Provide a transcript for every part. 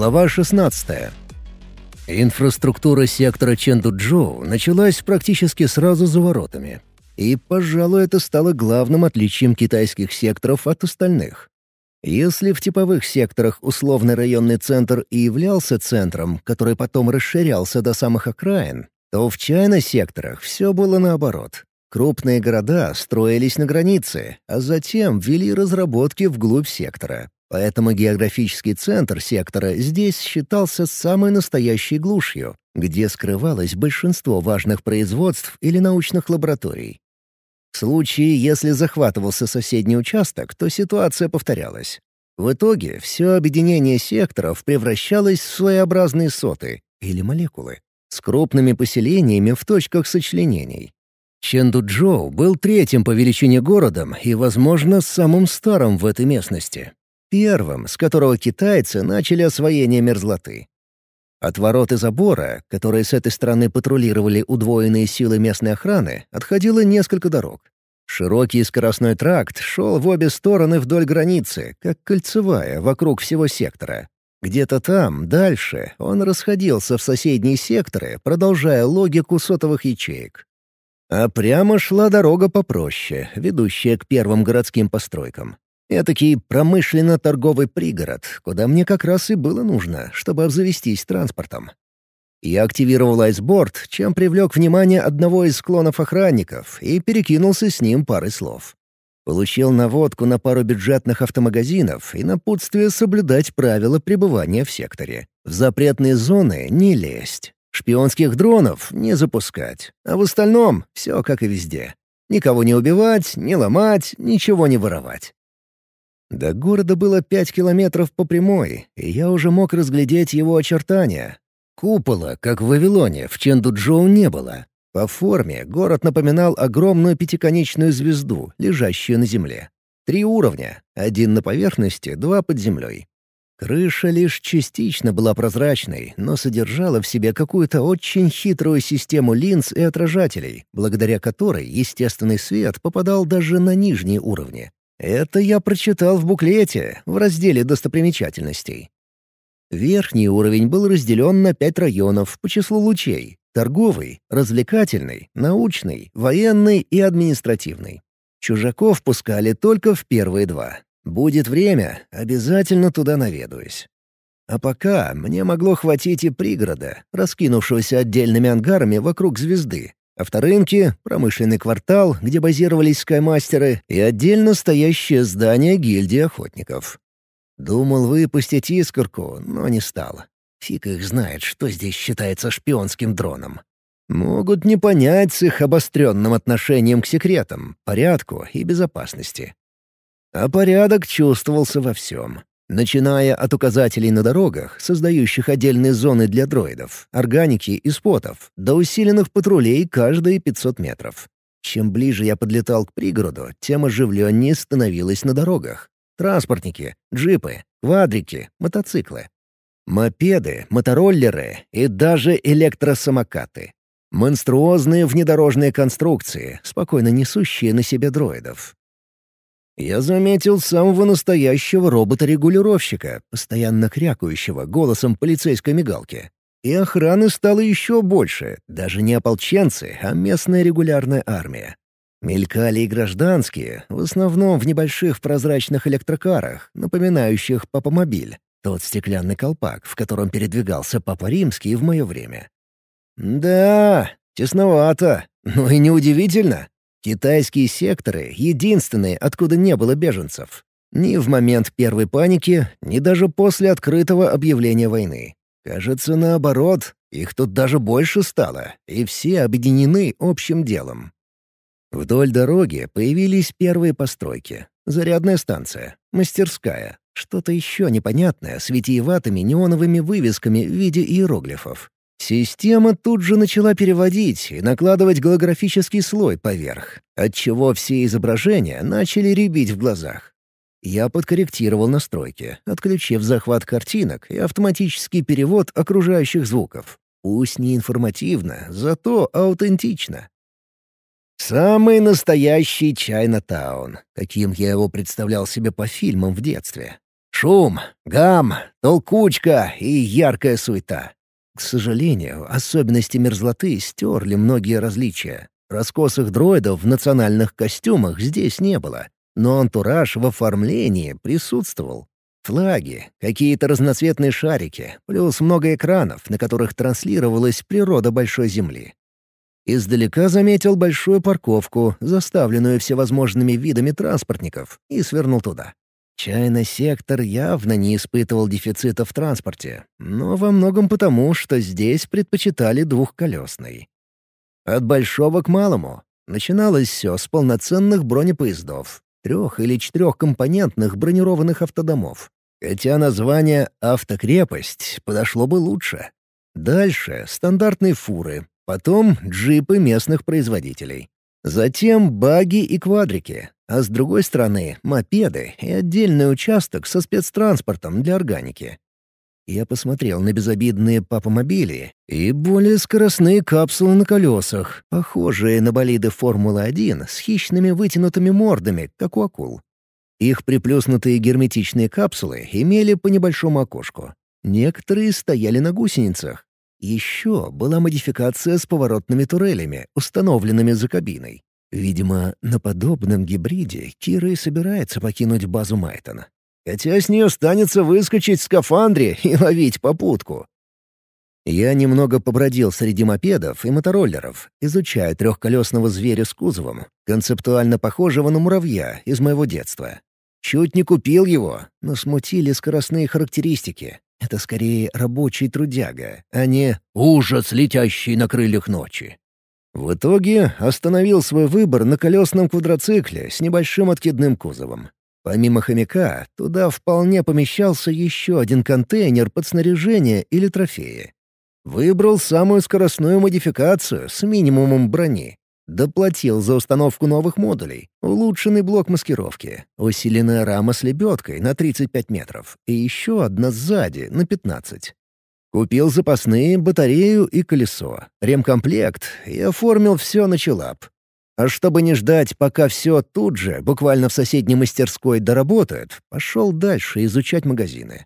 Глава 16. Инфраструктура сектора Чэнду-Джоу началась практически сразу за воротами. И, пожалуй, это стало главным отличием китайских секторов от остальных. Если в типовых секторах условный районный центр и являлся центром, который потом расширялся до самых окраин, то в чайно-секторах все было наоборот. Крупные города строились на границе, а затем ввели разработки вглубь сектора. Поэтому географический центр сектора здесь считался самой настоящей глушью, где скрывалось большинство важных производств или научных лабораторий. В случае, если захватывался соседний участок, то ситуация повторялась. В итоге все объединение секторов превращалось в своеобразные соты или молекулы с крупными поселениями в точках сочленений. Чэнду-Джоу был третьим по величине городом и, возможно, самым старым в этой местности. Первым, с которого китайцы начали освоение мерзлоты. От ворот и забора, которые с этой стороны патрулировали удвоенные силы местной охраны, отходило несколько дорог. Широкий скоростной тракт шел в обе стороны вдоль границы, как кольцевая, вокруг всего сектора. Где-то там, дальше, он расходился в соседние секторы, продолжая логику сотовых ячеек. А прямо шла дорога попроще, ведущая к первым городским постройкам. Этакий промышленно-торговый пригород, куда мне как раз и было нужно, чтобы обзавестись транспортом. Я активировал айсборд, чем привлек внимание одного из склонов охранников и перекинулся с ним парой слов. Получил наводку на пару бюджетных автомагазинов и напутствие соблюдать правила пребывания в секторе. В запретные зоны не лезть. Шпионских дронов не запускать. А в остальном все как и везде. Никого не убивать, не ломать, ничего не воровать. До города было пять километров по прямой, и я уже мог разглядеть его очертания. Купола, как в Вавилоне, в Ченду-Джоу не было. По форме город напоминал огромную пятиконечную звезду, лежащую на земле. Три уровня, один на поверхности, два под землей. Крыша лишь частично была прозрачной, но содержала в себе какую-то очень хитрую систему линз и отражателей, благодаря которой естественный свет попадал даже на нижние уровни. Это я прочитал в буклете, в разделе достопримечательностей. Верхний уровень был разделен на пять районов по числу лучей — торговый, развлекательный, научный, военный и административный. Чужаков пускали только в первые два. Будет время, обязательно туда наведаюсь. А пока мне могло хватить и пригорода, раскинувшегося отдельными ангарами вокруг звезды, Авторынки, промышленный квартал, где базировались скаймастеры, и отдельно стоящее здание гильдии охотников. Думал выпустить искорку, но не стал. Фиг их знает, что здесь считается шпионским дроном. Могут не понять с их обостренным отношением к секретам, порядку и безопасности. А порядок чувствовался во всем. Начиная от указателей на дорогах, создающих отдельные зоны для дроидов, органики и спотов, до усиленных патрулей каждые 500 метров. Чем ближе я подлетал к пригороду, тем оживленнее становилось на дорогах. Транспортники, джипы, квадрики, мотоциклы. Мопеды, мотороллеры и даже электросамокаты. Монструозные внедорожные конструкции, спокойно несущие на себе дроидов. Я заметил самого настоящего робота-регулировщика, постоянно крякающего голосом полицейской мигалки. И охраны стало еще больше, даже не ополченцы, а местная регулярная армия. Мелькали и гражданские, в основном в небольших прозрачных электрокарах, напоминающих папомобиль, тот стеклянный колпак, в котором передвигался Папа Римский в мое время. Да, тесновато, но и неудивительно. Китайские секторы — единственные, откуда не было беженцев. Ни в момент первой паники, ни даже после открытого объявления войны. Кажется, наоборот, их тут даже больше стало, и все объединены общим делом. Вдоль дороги появились первые постройки. Зарядная станция, мастерская, что-то еще непонятное с витиеватыми неоновыми вывесками в виде иероглифов. Система тут же начала переводить и накладывать голографический слой поверх, отчего все изображения начали рябить в глазах. Я подкорректировал настройки, отключив захват картинок и автоматический перевод окружающих звуков. Пусть не информативно, зато аутентично. Самый настоящий Чайна-таун, каким я его представлял себе по фильмам в детстве. Шум, гам, толкучка и яркая суета. К сожалению, особенности мерзлоты стерли многие различия. Раскосых дроидов в национальных костюмах здесь не было, но антураж в оформлении присутствовал. Флаги, какие-то разноцветные шарики, плюс много экранов, на которых транслировалась природа Большой Земли. Издалека заметил большую парковку, заставленную всевозможными видами транспортников, и свернул туда. Чайный сектор явно не испытывал дефицита в транспорте, но во многом потому, что здесь предпочитали двухколесный. От большого к малому начиналось все с полноценных бронепоездов, трех- или четырехкомпонентных бронированных автодомов. Хотя название «автокрепость» подошло бы лучше. Дальше — стандартные фуры, потом джипы местных производителей. Затем баги и квадрики, а с другой стороны — мопеды и отдельный участок со спецтранспортом для органики. Я посмотрел на безобидные папомобили и более скоростные капсулы на колесах, похожие на болиды Формулы-1 с хищными вытянутыми мордами, как у акул. Их приплюснутые герметичные капсулы имели по небольшому окошку. Некоторые стояли на гусеницах. Еще была модификация с поворотными турелями, установленными за кабиной. Видимо, на подобном гибриде Кира и собирается покинуть базу Майтона хотя с нее станется выскочить в скафандре и ловить попутку. Я немного побродил среди мопедов и мотороллеров, изучая трехколесного зверя с кузовом, концептуально похожего на муравья из моего детства. Чуть не купил его, но смутили скоростные характеристики. Это скорее рабочий трудяга, а не ужас, летящий на крыльях ночи. В итоге остановил свой выбор на колесном квадроцикле с небольшим откидным кузовом. Помимо хомяка, туда вполне помещался еще один контейнер под снаряжение или трофеи. Выбрал самую скоростную модификацию с минимумом брони. Доплатил за установку новых модулей, улучшенный блок маскировки, усиленная рама с лебедкой на 35 метров и еще одна сзади на 15. Купил запасные, батарею и колесо, ремкомплект и оформил все на челап, а чтобы не ждать, пока все тут же, буквально в соседней мастерской, доработает, пошел дальше изучать магазины.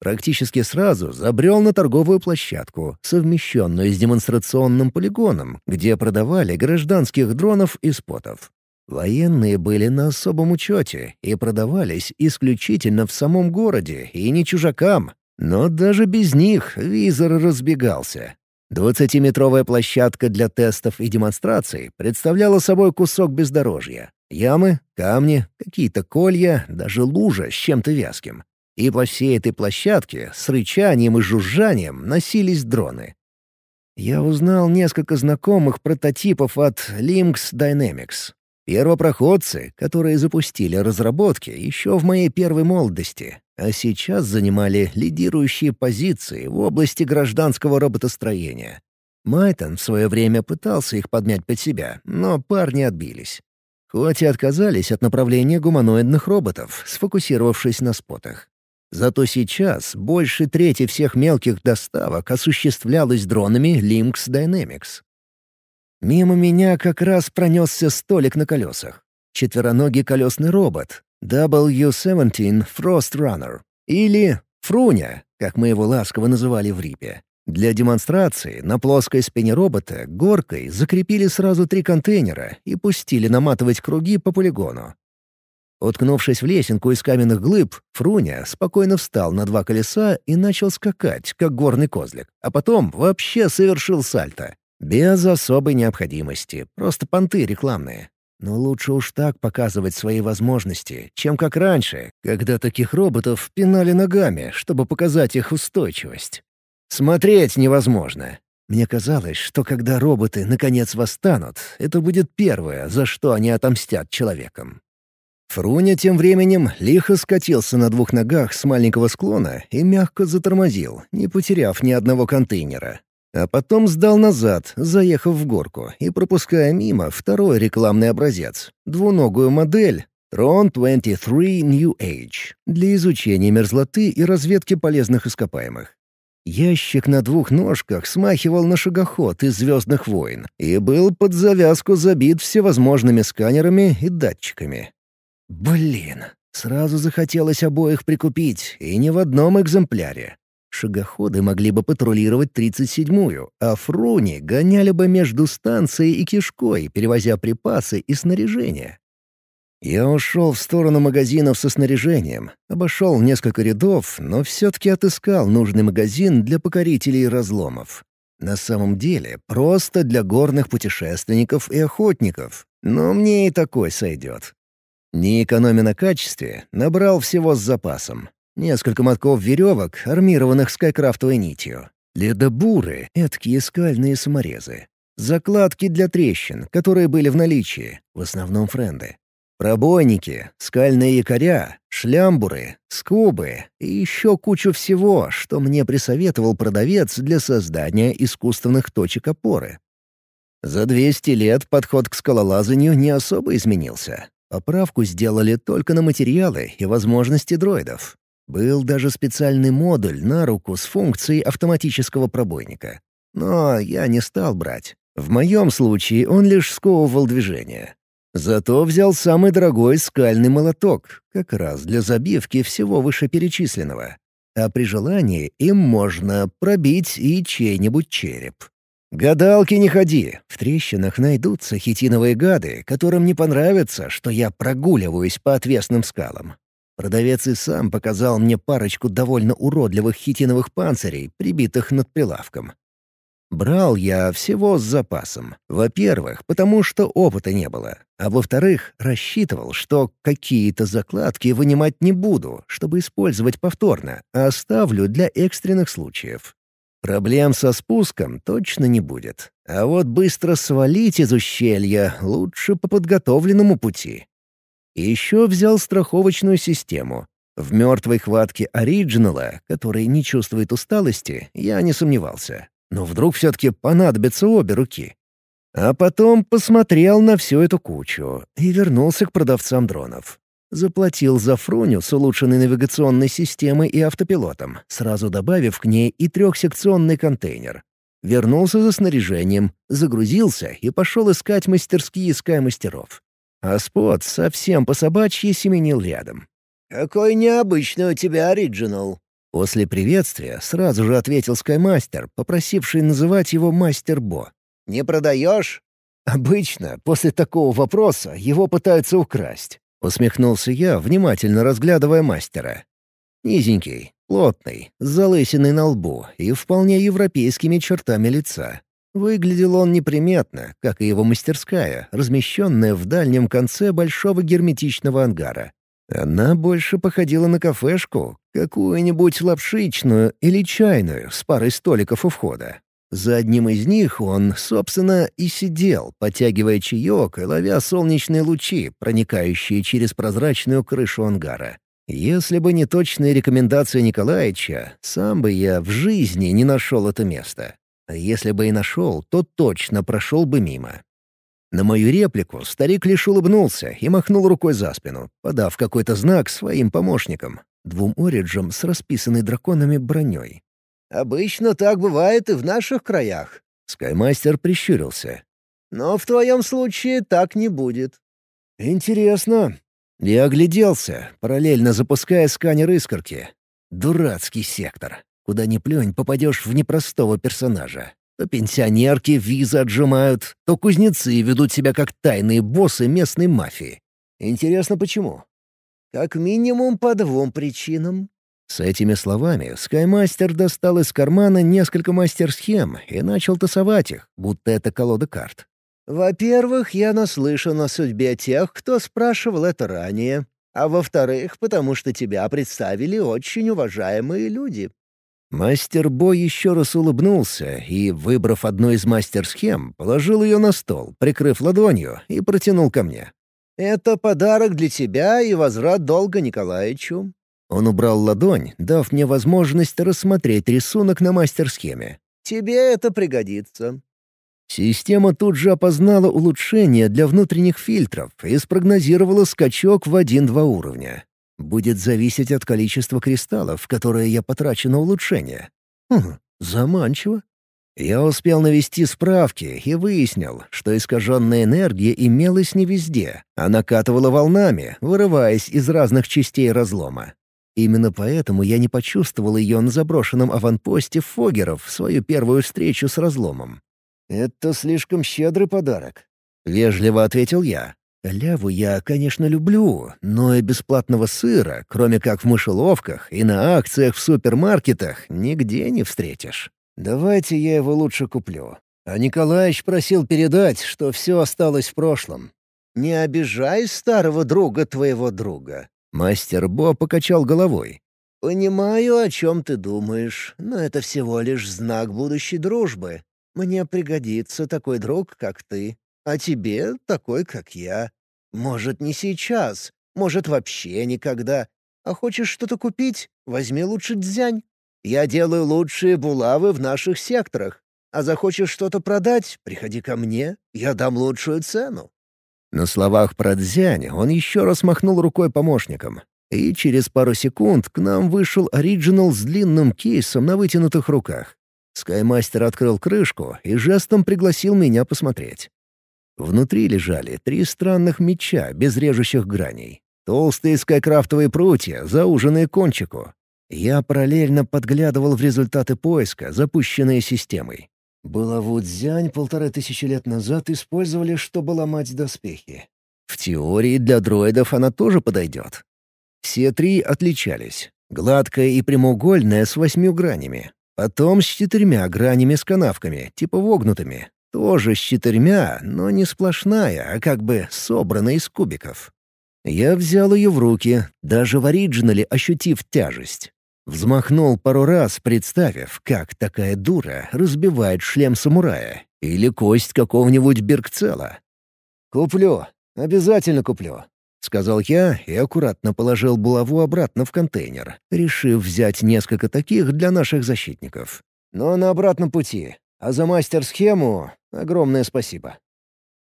Практически сразу забрел на торговую площадку, совмещенную с демонстрационным полигоном, где продавали гражданских дронов и спотов. Военные были на особом учете и продавались исключительно в самом городе и не чужакам. Но даже без них визор разбегался, Двадцатиметровая площадка для тестов и демонстраций представляла собой кусок бездорожья. Ямы, камни, какие-то колья, даже лужа с чем-то вязким. И по всей этой площадке с рычанием и жужжанием носились дроны. Я узнал несколько знакомых прототипов от Lynx Dynamics. Первопроходцы, которые запустили разработки еще в моей первой молодости, а сейчас занимали лидирующие позиции в области гражданского роботостроения. Майтон в свое время пытался их подмять под себя, но парни отбились. Хоть и отказались от направления гуманоидных роботов, сфокусировавшись на спотах. Зато сейчас больше трети всех мелких доставок осуществлялось дронами Lynx Dynamics. Мимо меня как раз пронесся столик на колесах. Четвероногий колесный робот, W-17 Frost Runner или Фруня, как мы его ласково называли в Рипе. Для демонстрации на плоской спине робота горкой закрепили сразу три контейнера и пустили наматывать круги по полигону. Уткнувшись в лесенку из каменных глыб, Фруня спокойно встал на два колеса и начал скакать, как горный козлик, а потом вообще совершил сальто. Без особой необходимости, просто понты рекламные. Но лучше уж так показывать свои возможности, чем как раньше, когда таких роботов пинали ногами, чтобы показать их устойчивость. Смотреть невозможно. Мне казалось, что когда роботы наконец восстанут, это будет первое, за что они отомстят человекам. Фруня тем временем лихо скатился на двух ногах с маленького склона и мягко затормозил, не потеряв ни одного контейнера. А потом сдал назад, заехав в горку и пропуская мимо второй рекламный образец — двуногую модель Tron 23 New Age для изучения мерзлоты и разведки полезных ископаемых. Ящик на двух ножках смахивал на шагоход из «Звездных войн» и был под завязку забит всевозможными сканерами и датчиками. Блин, Сразу захотелось обоих прикупить, и не в одном экземпляре. Шагоходы могли бы патрулировать 37-ю, а фруни гоняли бы между станцией и кишкой, перевозя припасы и снаряжение. Я ушел в сторону магазинов со снаряжением, обошел несколько рядов, но все-таки отыскал нужный магазин для покорителей разломов. На самом деле, просто для горных путешественников и охотников, но мне и такой сойдет. Не экономя на качестве, набрал всего с запасом. Несколько мотков веревок, армированных скайкрафтовой нитью. Ледобуры — эткие скальные саморезы. Закладки для трещин, которые были в наличии, в основном френды. Пробойники, скальные якоря, шлямбуры, скобы и еще кучу всего, что мне присоветовал продавец для создания искусственных точек опоры. За 200 лет подход к скалолазанию не особо изменился. Поправку сделали только на материалы и возможности дроидов. Был даже специальный модуль на руку с функцией автоматического пробойника. Но я не стал брать. В моем случае он лишь сковывал движение. Зато взял самый дорогой скальный молоток, как раз для забивки всего вышеперечисленного. А при желании им можно пробить и чей-нибудь череп. Гадалки не ходи, в трещинах найдутся хитиновые гады, которым не понравится, что я прогуливаюсь по отвесным скалам. Продавец и сам показал мне парочку довольно уродливых хитиновых панцирей, прибитых над прилавком. Брал я всего с запасом. Во-первых, потому что опыта не было. А во-вторых, рассчитывал, что какие-то закладки вынимать не буду, чтобы использовать повторно, а оставлю для экстренных случаев. Проблем со спуском точно не будет. А вот быстро свалить из ущелья лучше по подготовленному пути. И еще взял страховочную систему. В мертвой хватке оригинала, который не чувствует усталости, я не сомневался. Но вдруг все-таки понадобятся обе руки. А потом посмотрел на всю эту кучу и вернулся к продавцам дронов. Заплатил за Фруню с улучшенной навигационной системой и автопилотом, сразу добавив к ней и трехсекционный контейнер. Вернулся за снаряжением, загрузился и пошел искать мастерские скай-мастеров. А Спот совсем по собачьи семенил рядом. «Какой необычный у тебя оригинал», После приветствия сразу же ответил Скаймастер, попросивший называть его Мастер Бо. «Не продаешь?» «Обычно, после такого вопроса, его пытаются украсть», — усмехнулся я, внимательно разглядывая мастера. Низенький, плотный, с залысиной на лбу и вполне европейскими чертами лица. Выглядел он неприметно, как и его мастерская, размещенная в дальнем конце большого герметичного ангара. Она больше походила на кафешку, какую-нибудь лапшичную или чайную с парой столиков у входа. За одним из них он, собственно, и сидел, потягивая чаек и ловя солнечные лучи, проникающие через прозрачную крышу ангара. Если бы не точные рекомендации Николаевича, сам бы я в жизни не нашел это место. А если бы и нашел, то точно прошел бы мимо. На мою реплику старик лишь улыбнулся и махнул рукой за спину, подав какой-то знак своим помощникам, двум ориджам с расписанной драконами броней. «Обычно так бывает и в наших краях». Скаймастер прищурился. «Но в твоем случае так не будет». «Интересно». Я огляделся, параллельно запуская сканер искорки. Дурацкий сектор. Куда ни плюнь, попадешь в непростого персонажа. То пенсионерки визы отжимают, то кузнецы ведут себя как тайные боссы местной мафии. Интересно, почему? Как минимум по двум причинам. С этими словами Скаймастер достал из кармана несколько мастер-схем и начал тасовать их, будто это колода карт. «Во-первых, я наслышан о судьбе тех, кто спрашивал это ранее. А во-вторых, потому что тебя представили очень уважаемые люди. Мастер Бо еще раз улыбнулся и, выбрав одну из мастер-схем, положил ее на стол, прикрыв ладонью, и протянул ко мне. «Это подарок для тебя и возврат долга Николаевичу». Он убрал ладонь, дав мне возможность рассмотреть рисунок на мастер-схеме. «Тебе это пригодится». Система тут же опознала улучшение для внутренних фильтров и спрогнозировала скачок в один-два уровня. Будет зависеть от количества кристаллов, которые я потрачу на улучшение. Хм, заманчиво. Я успел навести справки и выяснил, что искаженная энергия имелась не везде, а накатывала волнами, вырываясь из разных частей разлома. Именно поэтому я не почувствовал ее на заброшенном аванпосте Фогеров в свою первую встречу с разломом. «Это слишком щедрый подарок», — вежливо ответил я. Ляву я, конечно, люблю, но и бесплатного сыра, кроме как в мышеловках и на акциях в супермаркетах, нигде не встретишь. Давайте я его лучше куплю. А Николаевич просил передать, что все осталось в прошлом. Не обижай старого друга твоего друга. Мастер Бо покачал головой. «Понимаю, о чем ты думаешь, но это всего лишь знак будущей дружбы. Мне пригодится такой друг, как ты, а тебе такой, как я. Может, не сейчас, может, вообще никогда. А хочешь что-то купить? Возьми лучше дзянь. Я делаю лучшие булавы в наших секторах. А захочешь что-то продать — приходи ко мне, я дам лучшую цену». На словах про дзянь он еще раз махнул рукой помощникам. И через пару секунд к нам вышел оригинал с длинным кейсом на вытянутых руках. Скаймастер открыл крышку и жестом пригласил меня посмотреть. Внутри лежали три странных меча без режущих граней. Толстые скайкрафтовые прутья, зауженные кончику, я параллельно подглядывал в результаты поиска, запущенные системой. Булаву дзянь полторы тысячи лет назад использовали, чтобы ломать доспехи. В теории для дроидов она тоже подойдет. Все три отличались. Гладкая и прямоугольная с восьмью гранями. Потом с четырьмя гранями с канавками, типа вогнутыми. Тоже с четырьмя, но не сплошная, а как бы собрана из кубиков. Я взял ее в руки, даже в оригинале ощутив тяжесть. Взмахнул пару раз, представив, как такая дура разбивает шлем самурая или кость какого-нибудь Бергцела. «Куплю. Обязательно куплю», — сказал я и аккуратно положил булаву обратно в контейнер, решив взять несколько таких для наших защитников. «Но на обратном пути. А за мастер-схему огромное спасибо».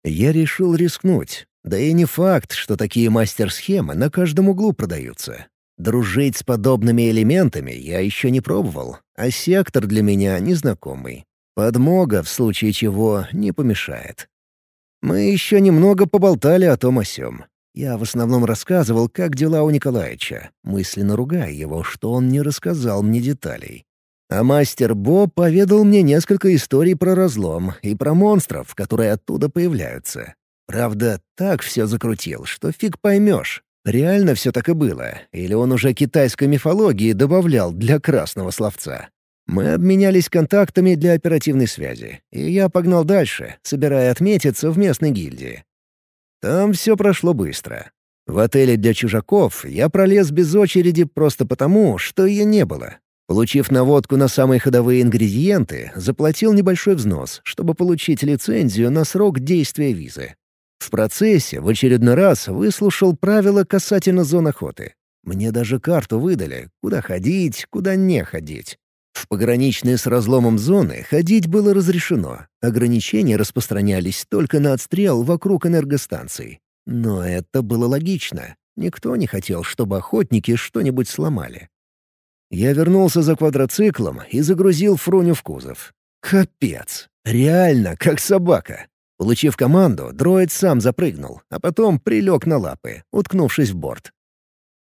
Я решил рискнуть. Да и не факт, что такие мастер-схемы на каждом углу продаются. Дружить с подобными элементами я еще не пробовал, а сектор для меня незнакомый. Подмога, в случае чего, не помешает. Мы еще немного поболтали о том о сём. Я в основном рассказывал, как дела у Николаевича, мысленно ругая его, что он не рассказал мне деталей. А мастер Бо поведал мне несколько историй про разлом и про монстров, которые оттуда появляются. Правда, так все закрутил, что фиг поймешь, Реально все так и было, или он уже китайской мифологии добавлял для красного словца. Мы обменялись контактами для оперативной связи, и я погнал дальше, собирая отметиться в местной гильдии. Там все прошло быстро. В отеле для чужаков я пролез без очереди просто потому, что ее не было. Получив наводку на самые ходовые ингредиенты, заплатил небольшой взнос, чтобы получить лицензию на срок действия визы. В процессе в очередной раз выслушал правила касательно зон охоты. Мне даже карту выдали, куда ходить, куда не ходить. В пограничные с разломом зоны ходить было разрешено. Ограничения распространялись только на отстрел вокруг энергостанций. Но это было логично. Никто не хотел, чтобы охотники что-нибудь сломали. Я вернулся за квадроциклом и загрузил Фруню в кузов. Капец. Реально, как собака. Получив команду, дроид сам запрыгнул, а потом прилег на лапы, уткнувшись в борт.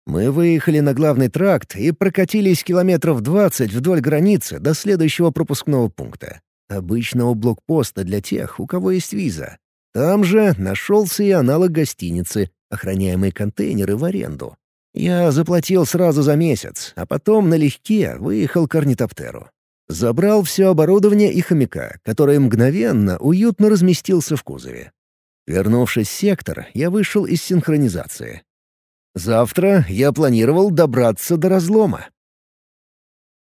Мы выехали на главный тракт и прокатились километров двадцать вдоль границы до следующего пропускного пункта. Обычного блокпоста для тех, у кого есть виза. Там же нашелся и аналог гостиницы, охраняемые контейнеры в аренду. Я заплатил сразу за месяц, а потом налегке выехал к орнитоптеру. Забрал все оборудование и хомяка, который мгновенно, уютно разместился в кузове. Вернувшись в сектор, я вышел из синхронизации. Завтра я планировал добраться до разлома.